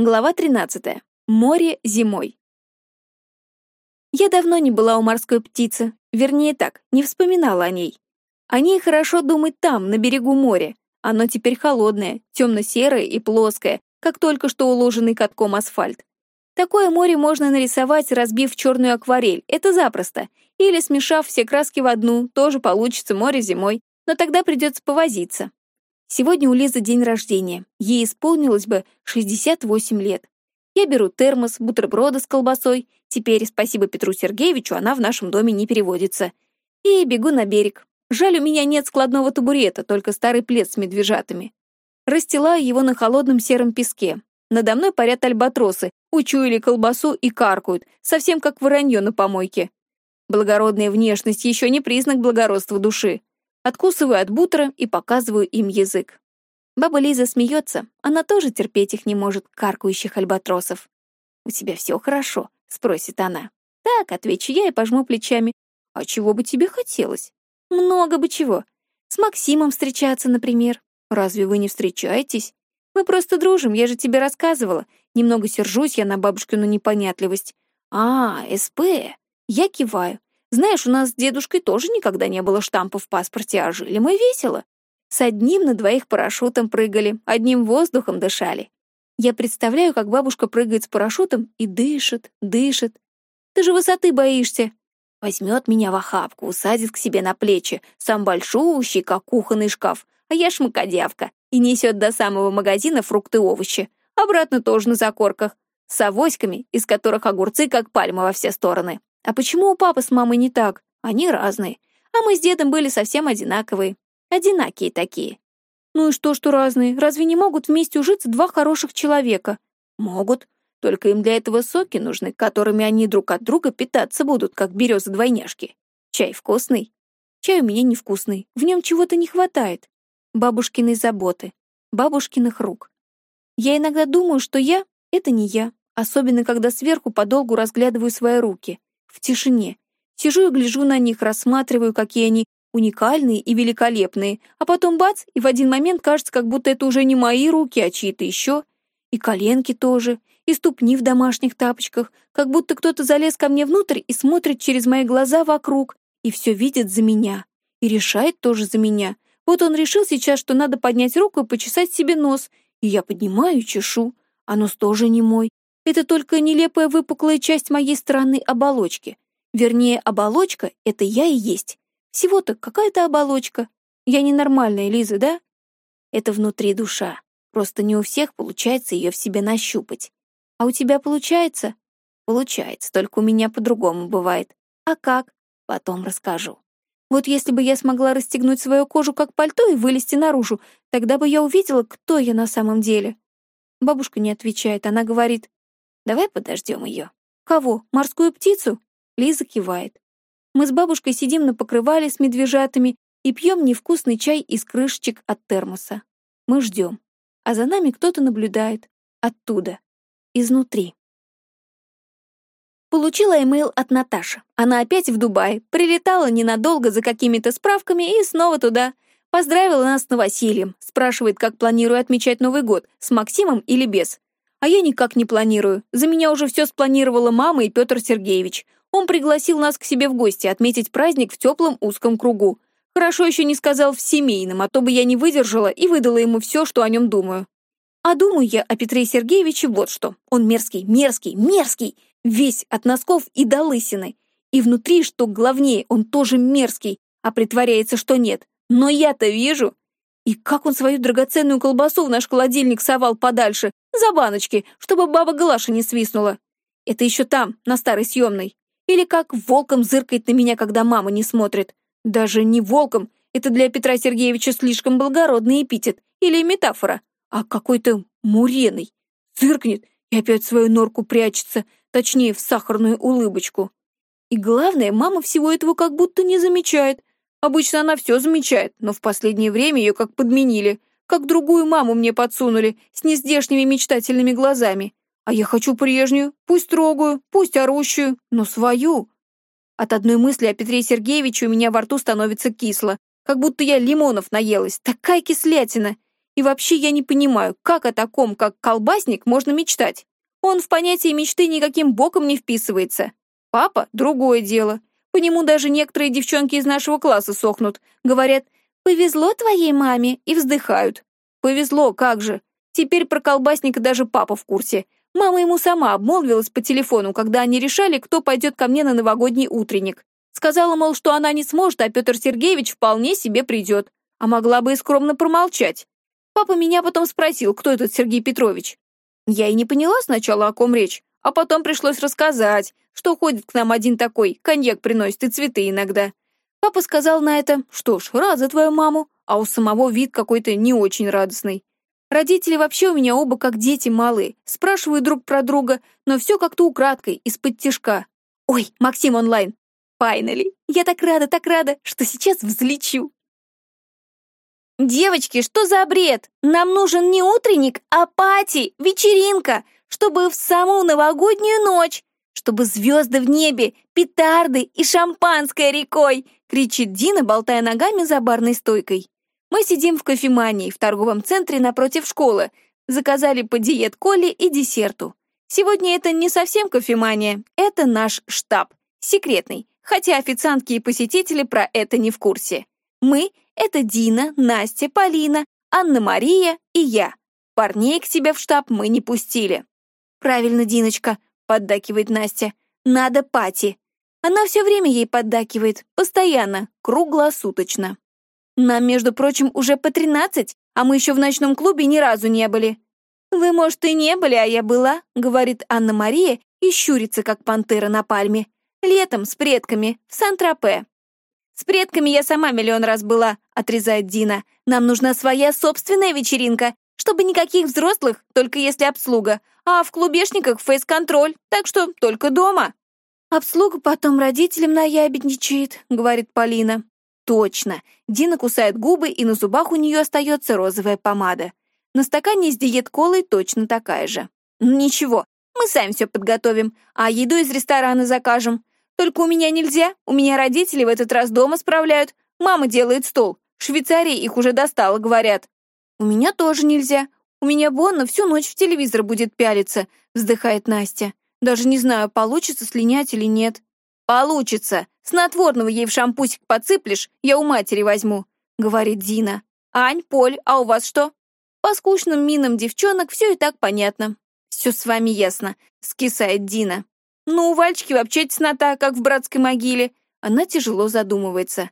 Глава 13. Море зимой. Я давно не была у морской птицы, вернее так, не вспоминала о ней. О ней хорошо думать там, на берегу моря. Оно теперь холодное, темно-серое и плоское, как только что уложенный катком асфальт. Такое море можно нарисовать, разбив черную акварель, это запросто. Или смешав все краски в одну, тоже получится море зимой, но тогда придется повозиться. Сегодня у Лизы день рождения. Ей исполнилось бы 68 лет. Я беру термос, бутерброды с колбасой. Теперь, спасибо Петру Сергеевичу, она в нашем доме не переводится. И бегу на берег. Жаль, у меня нет складного табурета, только старый плед с медвежатами. Расстилаю его на холодном сером песке. Надо мной парят альбатросы, учуяли колбасу и каркают, совсем как воронье на помойке. Благородная внешность еще не признак благородства души. Откусываю от бутера и показываю им язык. Баба Лиза смеется, она тоже терпеть их не может, каркающих альбатросов. «У тебя все хорошо?» — спросит она. «Так», — отвечу я и пожму плечами. «А чего бы тебе хотелось?» «Много бы чего. С Максимом встречаться, например. Разве вы не встречаетесь? Мы просто дружим, я же тебе рассказывала. Немного сержусь я на бабушкину непонятливость. А, СП. Я киваю. Знаешь, у нас с дедушкой тоже никогда не было штампа в паспорте, а жили мы весело. С одним на двоих парашютом прыгали, одним воздухом дышали. Я представляю, как бабушка прыгает с парашютом и дышит, дышит. Ты же высоты боишься. Возьмет меня в охапку, усадит к себе на плечи, сам большущий, как кухонный шкаф, а я шмакодявка, и несет до самого магазина фрукты и овощи. Обратно тоже на закорках, с авоськами, из которых огурцы, как пальмы во все стороны. А почему у папы с мамой не так? Они разные. А мы с дедом были совсем одинаковые. Одинакие такие. Ну и что, что разные? Разве не могут вместе ужиться два хороших человека? Могут. Только им для этого соки нужны, которыми они друг от друга питаться будут, как березы-двойняшки. Чай вкусный? Чай у меня невкусный. В нем чего-то не хватает. Бабушкиной заботы. Бабушкиных рук. Я иногда думаю, что я — это не я, особенно когда сверху подолгу разглядываю свои руки в тишине. Сижу и гляжу на них, рассматриваю, какие они уникальные и великолепные, а потом бац, и в один момент кажется, как будто это уже не мои руки, а чьи-то еще. И коленки тоже, и ступни в домашних тапочках, как будто кто-то залез ко мне внутрь и смотрит через мои глаза вокруг, и все видит за меня, и решает тоже за меня. Вот он решил сейчас, что надо поднять руку и почесать себе нос, и я поднимаю и чешу, а нос тоже не мой, это только нелепая выпуклая часть моей странной оболочки. Вернее, оболочка — это я и есть. Всего-то какая-то оболочка. Я ненормальная, Лиза, да? Это внутри душа. Просто не у всех получается ее в себе нащупать. А у тебя получается? Получается, только у меня по-другому бывает. А как? Потом расскажу. Вот если бы я смогла расстегнуть свою кожу как пальто и вылезти наружу, тогда бы я увидела, кто я на самом деле. Бабушка не отвечает, она говорит, Давай подождем ее. Кого? Морскую птицу? Лиза кивает. Мы с бабушкой сидим на покрывале с медвежатами и пьем невкусный чай из крышечек от термоса. Мы ждем. А за нами кто-то наблюдает. Оттуда. Изнутри. Получила имейл от Наташи. Она опять в Дубае, прилетала ненадолго за какими-то справками и снова туда. Поздравила нас с новосельем, спрашивает, как планирую отмечать Новый год, с Максимом или без. А я никак не планирую. За меня уже все спланировала мама и Петр Сергеевич. Он пригласил нас к себе в гости отметить праздник в теплом узком кругу. Хорошо еще не сказал в семейном, а то бы я не выдержала и выдала ему все, что о нем думаю. А думаю я о Петре Сергеевиче вот что. Он мерзкий, мерзкий, мерзкий. Весь от носков и до лысины. И внутри, что главнее, он тоже мерзкий, а притворяется, что нет. Но я-то вижу. И как он свою драгоценную колбасу в наш холодильник совал подальше, за баночки, чтобы баба Глаша не свистнула. Это еще там, на старой съемной. Или как волком зыркает на меня, когда мама не смотрит. Даже не волком, это для Петра Сергеевича слишком благородный эпитет или метафора, а какой-то муреный. Зыркнет и опять свою норку прячется, точнее, в сахарную улыбочку. И главное, мама всего этого как будто не замечает. Обычно она все замечает, но в последнее время ее как подменили как другую маму мне подсунули, с нездешними мечтательными глазами. А я хочу прежнюю, пусть строгую, пусть орущую, но свою. От одной мысли о Петре Сергеевиче у меня во рту становится кисло, как будто я лимонов наелась, такая кислятина. И вообще я не понимаю, как о таком, как колбасник, можно мечтать. Он в понятие мечты никаким боком не вписывается. Папа — другое дело. По нему даже некоторые девчонки из нашего класса сохнут. Говорят, «Повезло твоей маме» и вздыхают. Повезло, как же. Теперь про колбасника даже папа в курсе. Мама ему сама обмолвилась по телефону, когда они решали, кто пойдет ко мне на новогодний утренник. Сказала, мол, что она не сможет, а Петр Сергеевич вполне себе придет. А могла бы и скромно промолчать. Папа меня потом спросил, кто этот Сергей Петрович. Я и не поняла сначала, о ком речь, а потом пришлось рассказать, что ходит к нам один такой, коньяк приносит и цветы иногда. Папа сказал на это, что ж, рад за твою маму, а у самого вид какой-то не очень радостный. Родители вообще у меня оба как дети малые, спрашивают друг про друга, но все как-то украдкой, из-под тишка. Ой, Максим онлайн. Файнали. Я так рада, так рада, что сейчас взлечу. «Девочки, что за бред? Нам нужен не утренник, а пати, вечеринка, чтобы в саму новогоднюю ночь, чтобы звезды в небе, петарды и шампанское рекой!» кричит Дина, болтая ногами за барной стойкой. Мы сидим в кофемании в торговом центре напротив школы, заказали по диет коле и десерту. Сегодня это не совсем кофемания, это наш штаб, секретный, хотя официантки и посетители про это не в курсе. Мы это Дина, Настя, Полина, Анна-Мария и я. Парней к тебе в штаб мы не пустили. Правильно, Диночка, поддакивает Настя. Надо пати. Она все время ей поддакивает, постоянно, круглосуточно. Нам, между прочим, уже по тринадцать, а мы еще в ночном клубе ни разу не были. Вы, может, и не были, а я была, говорит Анна-Мария и щурится, как пантера на пальме. Летом с предками, в Сан-Тропе. «С предками я сама миллион раз была», — отрезает Дина. «Нам нужна своя собственная вечеринка, чтобы никаких взрослых, только если обслуга, а в клубешниках фейс-контроль, так что только дома». «Обслуга потом родителям наябедничает», — говорит Полина. «Точно». Дина кусает губы, и на зубах у нее остается розовая помада. На стакане с диет-колой точно такая же. «Ничего, мы сами все подготовим, а еду из ресторана закажем. Только у меня нельзя, у меня родители в этот раз дома справляют. Мама делает стол. В Швейцарии их уже достало, говорят. У меня тоже нельзя. У меня Бонна всю ночь в телевизор будет пялиться, вздыхает Настя. Даже не знаю, получится слинять или нет. Получится. Снотворного ей в шампусик подсыплешь, я у матери возьму, говорит Дина. Ань, Поль, а у вас что? По скучным минам девчонок все и так понятно. Все с вами ясно, скисает Дина. «Ну, у Вальчики вообще теснота, как в братской могиле». Она тяжело задумывается.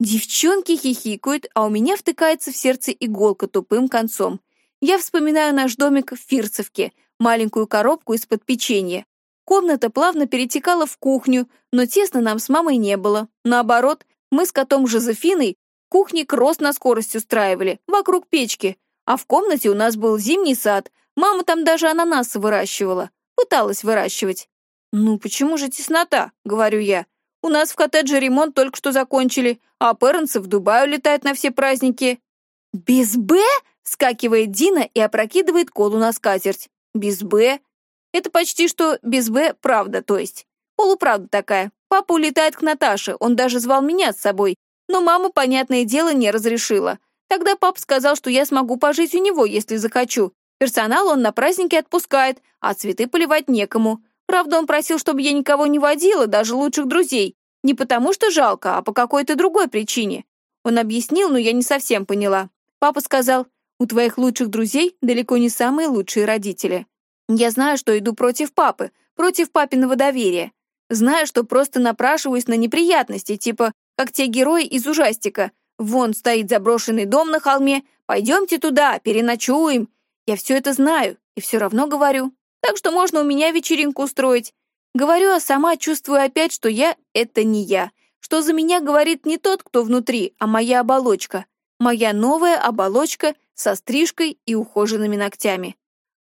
Девчонки хихикают, а у меня втыкается в сердце иголка тупым концом. Я вспоминаю наш домик в Фирцевке, маленькую коробку из-под печенья. Комната плавно перетекала в кухню, но тесно нам с мамой не было. Наоборот, мы с котом Жозефиной кухни кросс на скорость устраивали, вокруг печки. А в комнате у нас был зимний сад. Мама там даже ананасы выращивала. Пыталась выращивать. «Ну почему же теснота?» — говорю я. «У нас в коттедже ремонт только что закончили, а Пернсы в Дубай улетают на все праздники». «Без Б?» — скакивает Дина и опрокидывает колу на скатерть. «Без Б?» Это почти что без Б правда, то есть. Полуправда такая. Папа улетает к Наташе, он даже звал меня с собой. Но мама, понятное дело, не разрешила. Тогда папа сказал, что я смогу пожить у него, если захочу. Персонал он на праздники отпускает, а цветы поливать некому. Правда, он просил, чтобы я никого не водила, даже лучших друзей. Не потому что жалко, а по какой-то другой причине. Он объяснил, но я не совсем поняла. Папа сказал, у твоих лучших друзей далеко не самые лучшие родители. Я знаю, что иду против папы, против папиного доверия. Знаю, что просто напрашиваюсь на неприятности, типа, как те герои из ужастика. Вон стоит заброшенный дом на холме, пойдемте туда, переночуем. Я все это знаю и все равно говорю. Так что можно у меня вечеринку устроить. Говорю, а сама чувствую опять, что я — это не я. Что за меня говорит не тот, кто внутри, а моя оболочка. Моя новая оболочка со стрижкой и ухоженными ногтями.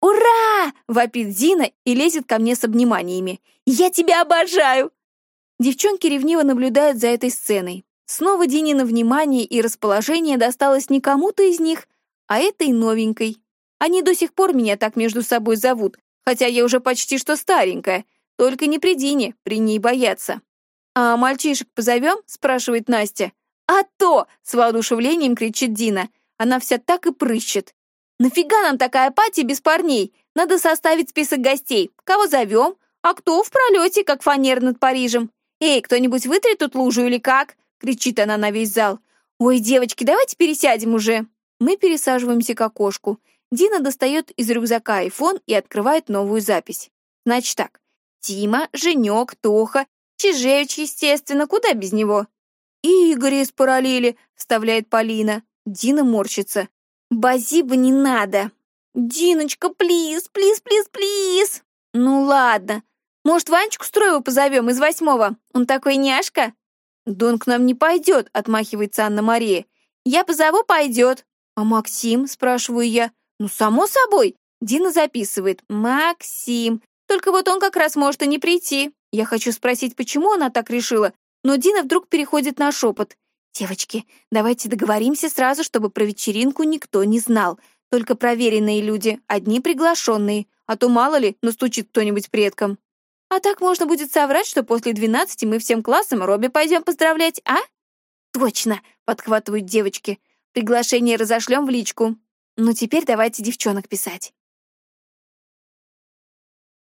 «Ура!» — вопит Зина и лезет ко мне с обниманиями. «Я тебя обожаю!» Девчонки ревниво наблюдают за этой сценой. Снова Динина внимание и расположение досталось не кому-то из них, а этой новенькой. Они до сих пор меня так между собой зовут, хотя я уже почти что старенькая. Только не при Дине, при ней бояться. «А мальчишек позовем?» — спрашивает Настя. «А то!» — с воодушевлением кричит Дина. Она вся так и прыщет. Нафига нам такая пати без парней? Надо составить список гостей. Кого зовем? А кто в пролете, как фанер над Парижем? Эй, кто-нибудь вытрет тут лужу или как? Кричит она на весь зал. Ой, девочки, давайте пересядем уже. Мы пересаживаемся к окошку. Дина достает из рюкзака айфон и открывает новую запись. Значит так. Тима, Женек, Тоха, Чижевич, естественно, куда без него? И Игорь из параллели, вставляет Полина. Дина морщится. Базиба не надо. Диночка, плиз, плиз, плиз, плиз. Ну ладно. Может, Ванечку Строева позовем из восьмого? Он такой няшка. Да он к нам не пойдет, отмахивается Анна-Мария. Я позову, пойдет. А Максим, спрашиваю я. Ну, само собой. Дина записывает. Максим. Только вот он как раз может и не прийти. Я хочу спросить, почему она так решила, но Дина вдруг переходит на шепот. «Девочки, давайте договоримся сразу, чтобы про вечеринку никто не знал. Только проверенные люди, одни приглашенные, а то мало ли настучит кто-нибудь предкам. А так можно будет соврать, что после двенадцати мы всем классом Робби пойдем поздравлять, а?» «Точно!» — подхватывают девочки. «Приглашение разошлем в личку. Ну теперь давайте девчонок писать».